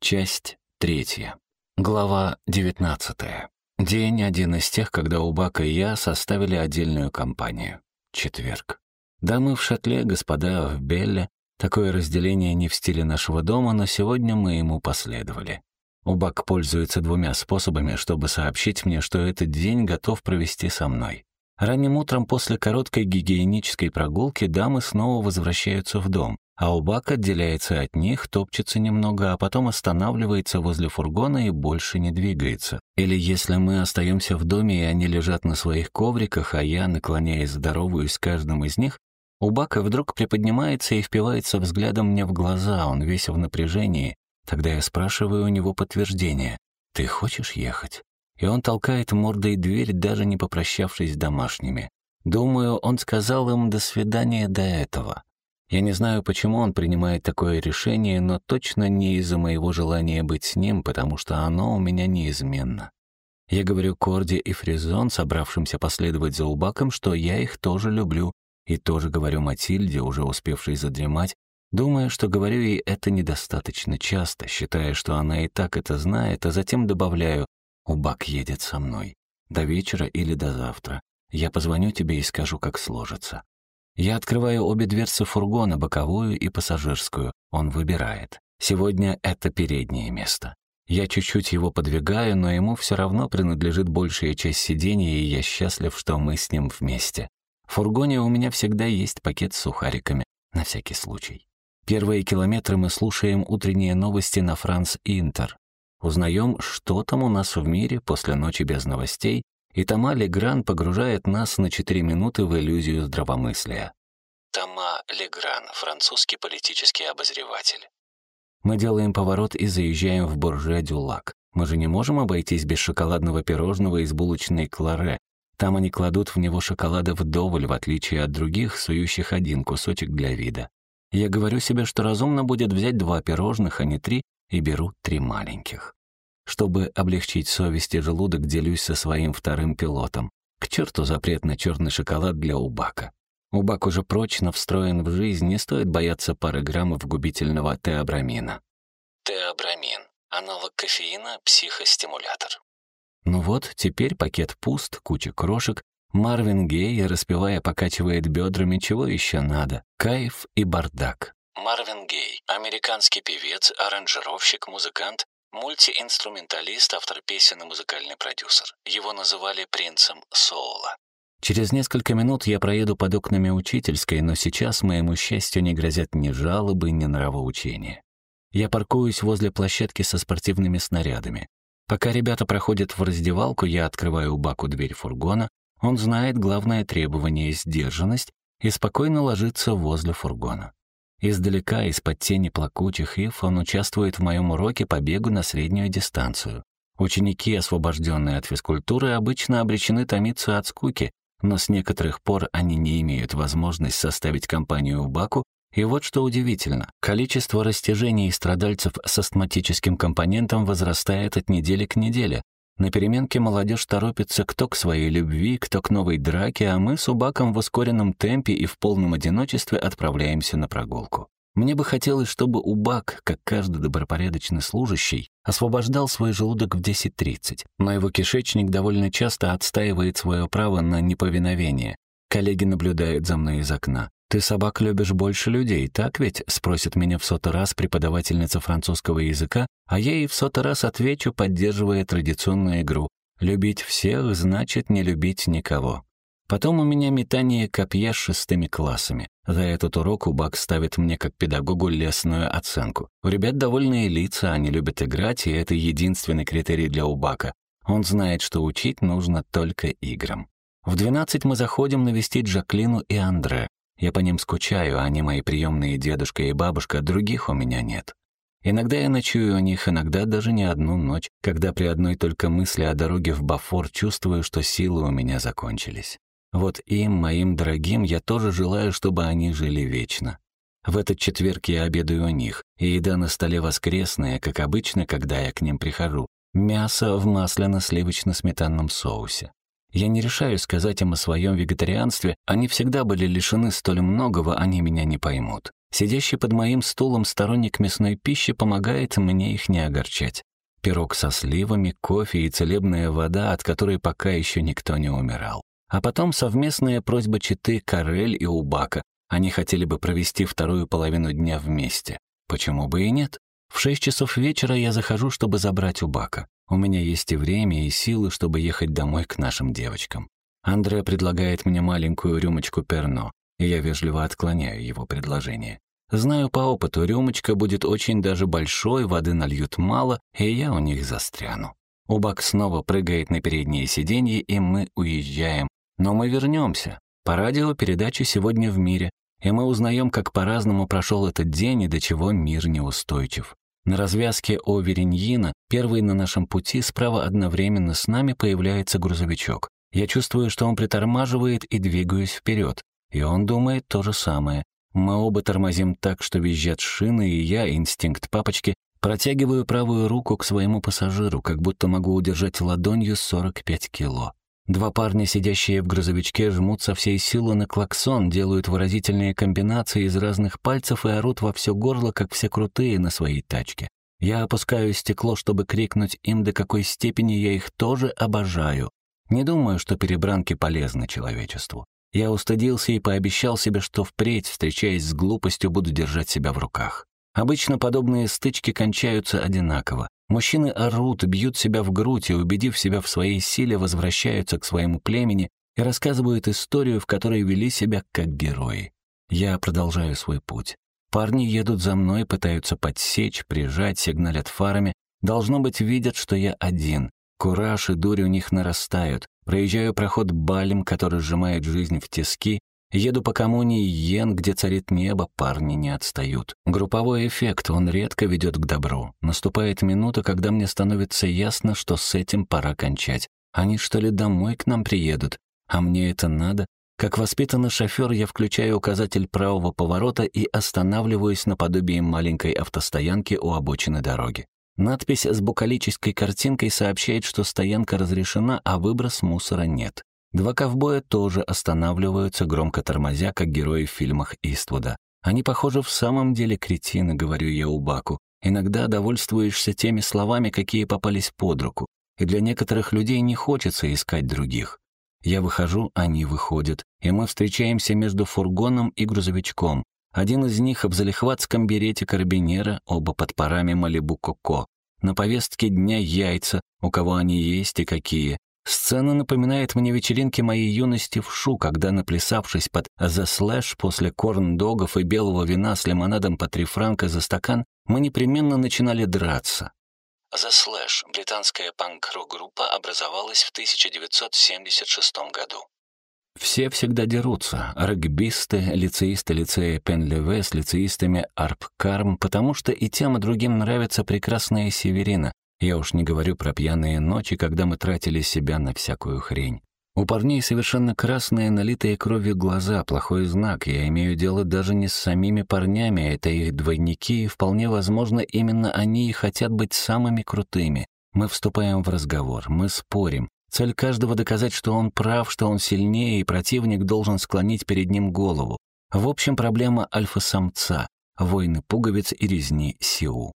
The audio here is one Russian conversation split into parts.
Часть третья. Глава девятнадцатая. День один из тех, когда Убак и я составили отдельную компанию. Четверг. Дамы в шатле, господа в Белле. Такое разделение не в стиле нашего дома, но сегодня мы ему последовали. Убак пользуется двумя способами, чтобы сообщить мне, что этот день готов провести со мной. Ранним утром после короткой гигиенической прогулки дамы снова возвращаются в дом, а Убак отделяется от них, топчется немного, а потом останавливается возле фургона и больше не двигается. Или если мы остаемся в доме, и они лежат на своих ковриках, а я, наклоняясь здороваюсь с каждым из них, Убака вдруг приподнимается и впивается взглядом мне в глаза, он весь в напряжении. Тогда я спрашиваю у него подтверждение. «Ты хочешь ехать?» и он толкает мордой дверь, даже не попрощавшись с домашними. Думаю, он сказал им «до свидания» до этого. Я не знаю, почему он принимает такое решение, но точно не из-за моего желания быть с ним, потому что оно у меня неизменно. Я говорю Корде и Фризон, собравшимся последовать за Убаком, что я их тоже люблю, и тоже говорю Матильде, уже успевшей задремать, думая, что говорю ей это недостаточно часто, считая, что она и так это знает, а затем добавляю Убак едет со мной. До вечера или до завтра. Я позвоню тебе и скажу, как сложится. Я открываю обе дверцы фургона, боковую и пассажирскую. Он выбирает. Сегодня это переднее место. Я чуть-чуть его подвигаю, но ему все равно принадлежит большая часть сиденья, и я счастлив, что мы с ним вместе. В фургоне у меня всегда есть пакет с сухариками, на всякий случай. Первые километры мы слушаем утренние новости на Франс Интер. Узнаем, что там у нас в мире после ночи без новостей, и Тома Легран погружает нас на 4 минуты в иллюзию здравомыслия. Тома Легран, французский политический обозреватель. Мы делаем поворот и заезжаем в Борже-Дюлак. Мы же не можем обойтись без шоколадного пирожного из булочной Кларе. Там они кладут в него шоколада вдоволь, в отличие от других, сующих один кусочек для вида. Я говорю себе, что разумно будет взять два пирожных, а не три, и беру три маленьких. Чтобы облегчить совесть и желудок, делюсь со своим вторым пилотом. К черту запрет на черный шоколад для Убака. Убак уже прочно встроен в жизнь, не стоит бояться пары граммов губительного теобрамина. Теобрамин — аналог кофеина, психостимулятор. Ну вот, теперь пакет пуст, куча крошек. Марвин Гей, распевая, покачивает бедрами, чего еще надо. Кайф и бардак. Марвин Гей, американский певец, аранжировщик, музыкант, мультиинструменталист, автор песен и музыкальный продюсер. Его называли принцем соула. Через несколько минут я проеду под окнами учительской, но сейчас моему счастью не грозят ни жалобы, ни нравоучения. Я паркуюсь возле площадки со спортивными снарядами. Пока ребята проходят в раздевалку, я открываю Баку дверь фургона. Он знает главное требование — сдержанность и спокойно ложится возле фургона. Издалека, из-под тени плакучих ив, он участвует в моем уроке по бегу на среднюю дистанцию. Ученики, освобожденные от физкультуры, обычно обречены томиться от скуки, но с некоторых пор они не имеют возможность составить компанию в Баку, и вот что удивительно, количество растяжений страдальцев с астматическим компонентом возрастает от недели к неделе, на переменке молодежь торопится кто к своей любви, кто к новой драке, а мы с Убаком в ускоренном темпе и в полном одиночестве отправляемся на прогулку. Мне бы хотелось, чтобы Убак, как каждый добропорядочный служащий, освобождал свой желудок в 10.30, но его кишечник довольно часто отстаивает свое право на неповиновение. Коллеги наблюдают за мной из окна. «Ты собак любишь больше людей, так ведь?» — спросит меня в сотый раз преподавательница французского языка, а я ей в сотый раз отвечу, поддерживая традиционную игру. «Любить всех значит не любить никого». Потом у меня метание копья с шестыми классами. За этот урок Убак ставит мне как педагогу лесную оценку. У ребят довольные лица, они любят играть, и это единственный критерий для Убака. Он знает, что учить нужно только играм. В 12 мы заходим навестить Жаклину и Андре. Я по ним скучаю, а они мои приемные дедушка и бабушка, других у меня нет. Иногда я ночую у них, иногда даже не одну ночь, когда при одной только мысли о дороге в Бафор чувствую, что силы у меня закончились. Вот им, моим дорогим, я тоже желаю, чтобы они жили вечно. В этот четверг я обедаю у них, и еда на столе воскресная, как обычно, когда я к ним прихожу. Мясо в масляно-сливочно-сметанном соусе. Я не решаю сказать им о своем вегетарианстве, они всегда были лишены столь многого, они меня не поймут. Сидящий под моим стулом сторонник мясной пищи помогает мне их не огорчать. Пирог со сливами, кофе и целебная вода, от которой пока еще никто не умирал. А потом совместная просьба читы Карель и Убака. Они хотели бы провести вторую половину дня вместе. Почему бы и нет? В шесть часов вечера я захожу, чтобы забрать Убака. У меня есть и время, и силы, чтобы ехать домой к нашим девочкам. Андре предлагает мне маленькую рюмочку перно, и я вежливо отклоняю его предложение. Знаю по опыту, рюмочка будет очень даже большой, воды нальют мало, и я у них застряну. Убак снова прыгает на переднее сиденье, и мы уезжаем. Но мы вернемся. По радио передача «Сегодня в мире», и мы узнаем, как по-разному прошел этот день и до чего мир неустойчив. На развязке у Вереньина, первый на нашем пути, справа одновременно с нами появляется грузовичок. Я чувствую, что он притормаживает и двигаюсь вперед. И он думает то же самое. Мы оба тормозим так, что визжат шины, и я, инстинкт папочки, протягиваю правую руку к своему пассажиру, как будто могу удержать ладонью 45 кило. Два парня, сидящие в грузовичке, жмут со всей силы на клаксон, делают выразительные комбинации из разных пальцев и орут во все горло, как все крутые на своей тачке. Я опускаю стекло, чтобы крикнуть им, до какой степени я их тоже обожаю. Не думаю, что перебранки полезны человечеству. Я устыдился и пообещал себе, что впредь, встречаясь с глупостью, буду держать себя в руках. Обычно подобные стычки кончаются одинаково. Мужчины орут, бьют себя в грудь и, убедив себя в своей силе, возвращаются к своему племени и рассказывают историю, в которой вели себя как герои. Я продолжаю свой путь. Парни едут за мной, пытаются подсечь, прижать, сигналят фарами. Должно быть, видят, что я один. Кураж и дурь у них нарастают. Проезжаю проход Балем, который сжимает жизнь в тиски, Еду по коммуне Йен, где царит небо, парни не отстают. Групповой эффект, он редко ведет к добру. Наступает минута, когда мне становится ясно, что с этим пора кончать. Они что ли домой к нам приедут? А мне это надо? Как воспитанный шофер, я включаю указатель правого поворота и останавливаюсь наподобие маленькой автостоянки у обочины дороги. Надпись с букалической картинкой сообщает, что стоянка разрешена, а выброс мусора нет. Два ковбоя тоже останавливаются, громко тормозя, как герои в фильмах Иствуда. Они, похоже, в самом деле кретины, говорю я Убаку. Иногда довольствуешься теми словами, какие попались под руку, и для некоторых людей не хочется искать других. Я выхожу, они выходят, и мы встречаемся между фургоном и грузовичком. Один из них в залихватском берете карабинера, оба под парами Малибу Коко. На повестке дня яйца, у кого они есть и какие. Сцена напоминает мне вечеринки моей юности в Шу, когда, наплясавшись под «The Slash» после корн-догов и белого вина с лимонадом по три франка за стакан, мы непременно начинали драться. The Slash, британская панк-рок-группа, образовалась в 1976 году. Все всегда дерутся. Регбисты, лицеисты лицея Пенлеве с лицеистами Арпкарм, потому что и тем, и другим нравится прекрасная Северина, я уж не говорю про пьяные ночи, когда мы тратили себя на всякую хрень. У парней совершенно красные, налитые кровью глаза, плохой знак. Я имею дело даже не с самими парнями, это их двойники, и вполне возможно, именно они и хотят быть самыми крутыми. Мы вступаем в разговор, мы спорим. Цель каждого доказать, что он прав, что он сильнее, и противник должен склонить перед ним голову. В общем, проблема альфа-самца, войны пуговиц и резни Сиу.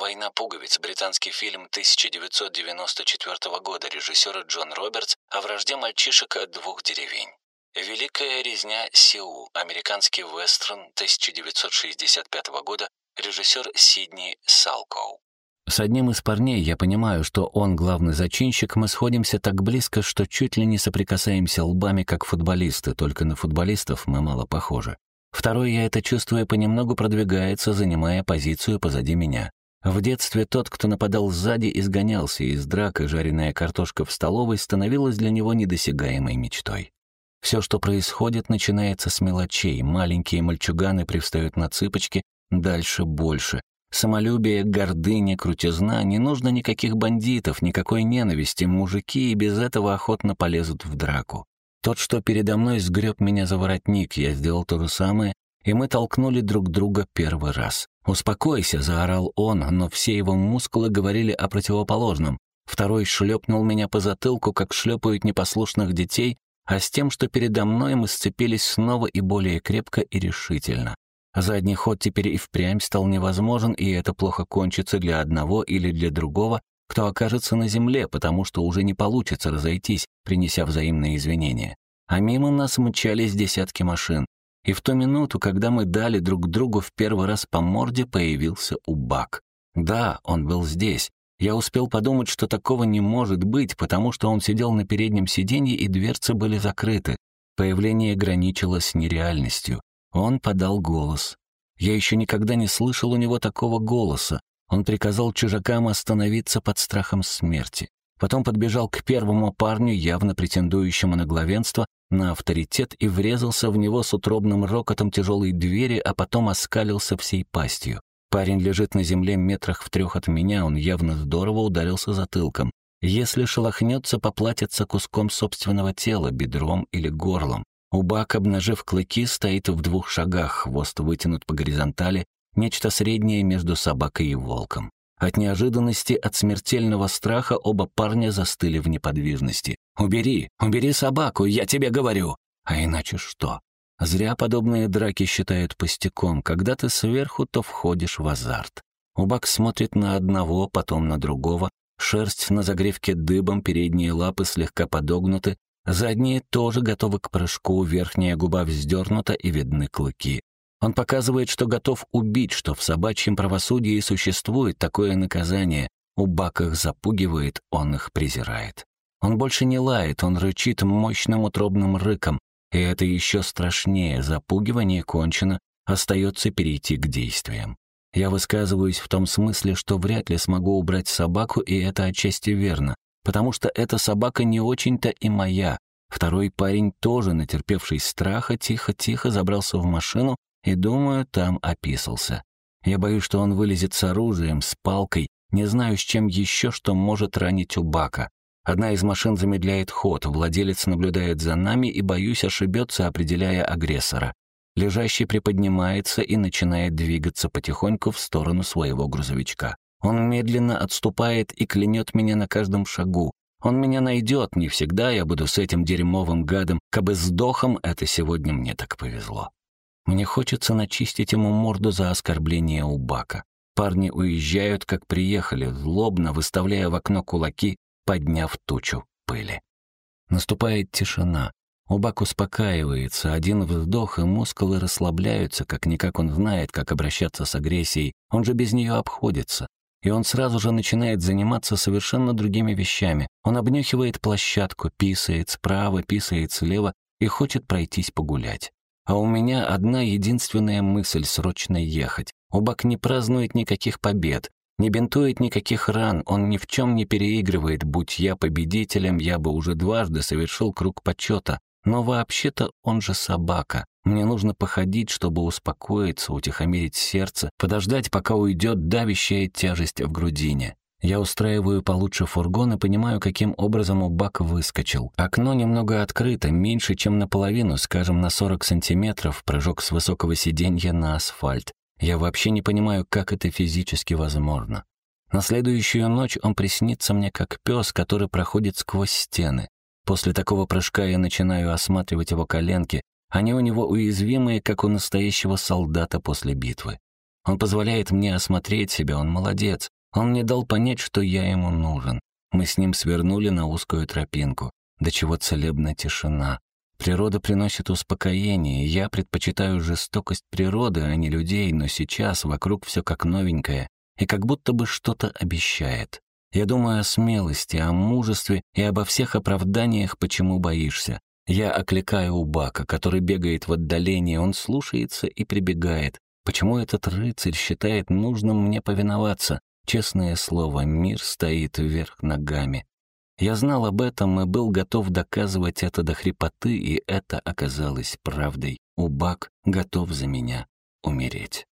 «Война пуговиц» — британский фильм 1994 года режиссера Джон Робертс о вражде мальчишек от двух деревень. «Великая резня Сиу» — американский вестерн 1965 года, режиссер Сидни Салкоу. С одним из парней я понимаю, что он главный зачинщик, мы сходимся так близко, что чуть ли не соприкасаемся лбами, как футболисты, только на футболистов мы мало похожи. Второй я это чувствуя понемногу продвигается, занимая позицию позади меня. В детстве тот, кто нападал сзади, изгонялся из драк, и жареная картошка в столовой становилась для него недосягаемой мечтой. Все, что происходит, начинается с мелочей. Маленькие мальчуганы привстают на цыпочки, дальше больше. Самолюбие, гордыня, крутизна, не нужно никаких бандитов, никакой ненависти, мужики и без этого охотно полезут в драку. Тот, что передо мной сгреб меня за воротник, я сделал то же самое, и мы толкнули друг друга первый раз. «Успокойся», — заорал он, но все его мускулы говорили о противоположном. Второй шлепнул меня по затылку, как шлепают непослушных детей, а с тем, что передо мной мы сцепились снова и более крепко и решительно. Задний ход теперь и впрямь стал невозможен, и это плохо кончится для одного или для другого, кто окажется на земле, потому что уже не получится разойтись, принеся взаимные извинения. А мимо нас мчались десятки машин. И в ту минуту, когда мы дали друг другу в первый раз по морде, появился Убак. Да, он был здесь. Я успел подумать, что такого не может быть, потому что он сидел на переднем сиденье и дверцы были закрыты. Появление граничило с нереальностью. Он подал голос. Я еще никогда не слышал у него такого голоса. Он приказал чужакам остановиться под страхом смерти. Потом подбежал к первому парню, явно претендующему на главенство, на авторитет, и врезался в него с утробным рокотом тяжелой двери, а потом оскалился всей пастью. Парень лежит на земле метрах в трех от меня, он явно здорово ударился затылком. Если шелохнется, поплатится куском собственного тела, бедром или горлом. Убак, обнажив клыки, стоит в двух шагах, хвост вытянут по горизонтали, нечто среднее между собакой и волком. От неожиданности, от смертельного страха оба парня застыли в неподвижности. «Убери! Убери собаку, я тебе говорю!» А иначе что? Зря подобные драки считают пустяком. Когда ты сверху, то входишь в азарт. Убак смотрит на одного, потом на другого. Шерсть на загривке дыбом, передние лапы слегка подогнуты, задние тоже готовы к прыжку, верхняя губа вздернута и видны клыки. Он показывает, что готов убить, что в собачьем правосудии существует такое наказание. Убак их запугивает, он их презирает. Он больше не лает, он рычит мощным утробным рыком. И это еще страшнее, запугивание кончено, остается перейти к действиям. Я высказываюсь в том смысле, что вряд ли смогу убрать собаку, и это отчасти верно, потому что эта собака не очень-то и моя. Второй парень, тоже натерпевший страха, тихо-тихо забрался в машину и, думаю, там описался. Я боюсь, что он вылезет с оружием, с палкой, не знаю, с чем еще, что может ранить Убака. Одна из машин замедляет ход, владелец наблюдает за нами и, боюсь, ошибется, определяя агрессора. Лежащий приподнимается и начинает двигаться потихоньку в сторону своего грузовичка. Он медленно отступает и клянет меня на каждом шагу. Он меня найдет, не всегда я буду с этим дерьмовым гадом, кабы сдохом это сегодня мне так повезло. Мне хочется начистить ему морду за оскорбление у Бака. Парни уезжают, как приехали, злобно выставляя в окно кулаки, подняв тучу пыли. Наступает тишина. Убак успокаивается, один вздох, и мускулы расслабляются, как-никак он знает, как обращаться с агрессией, он же без нее обходится. И он сразу же начинает заниматься совершенно другими вещами. Он обнюхивает площадку, писает справа, писает слева и хочет пройтись погулять. А у меня одна единственная мысль — срочно ехать. Убак не празднует никаких побед, не бинтует никаких ран, он ни в чем не переигрывает. Будь я победителем, я бы уже дважды совершил круг почета. Но вообще-то он же собака. Мне нужно походить, чтобы успокоиться, утихомирить сердце, подождать, пока уйдет давящая тяжесть в грудине. Я устраиваю получше фургон и понимаю, каким образом у Бак выскочил. Окно немного открыто, меньше, чем наполовину, скажем, на 40 сантиметров, прыжок с высокого сиденья на асфальт. Я вообще не понимаю, как это физически возможно. На следующую ночь он приснится мне как пес, который проходит сквозь стены. После такого прыжка я начинаю осматривать его коленки. Они у него уязвимые, как у настоящего солдата после битвы. Он позволяет мне осмотреть себя, он молодец. Он мне дал понять, что я ему нужен. Мы с ним свернули на узкую тропинку. До чего целебна тишина. Природа приносит успокоение. Я предпочитаю жестокость природы, а не людей, но сейчас вокруг все как новенькое и как будто бы что-то обещает. Я думаю о смелости, о мужестве и обо всех оправданиях, почему боишься. Я окликаю Убака, который бегает в отдалении, он слушается и прибегает. Почему этот рыцарь считает нужным мне повиноваться? Честное слово, мир стоит вверх ногами. Я знал об этом и был готов доказывать это до хрипоты, и это оказалось правдой. Убак готов за меня умереть.